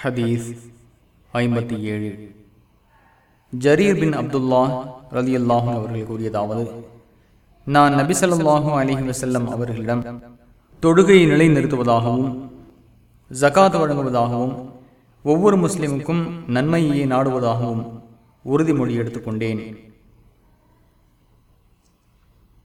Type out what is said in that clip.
ஹதீஸ் ஐம்பத்தி ஏழு. ஜரீர் பின் அப்துல்லா ரலி அல்லாஹும் அவர்கள் கூறியதாவது நான் நபிசல்லாஹு அலிஹி வசல்லம் அவர்களிடம் தொழுகையை நிலைநிறுத்துவதாகவும் ஜகாத் வழங்குவதாகவும் ஒவ்வொரு முஸ்லிமுக்கும் நன்மையை நாடுவதாகவும் உறுதிமொழி எடுத்துக்கொண்டேன்.